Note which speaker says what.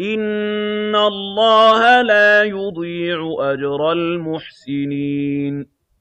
Speaker 1: إِنَّ اللَّهَ لَا يُضِيعُ أَجْرَ الْمُحْسِنِينَ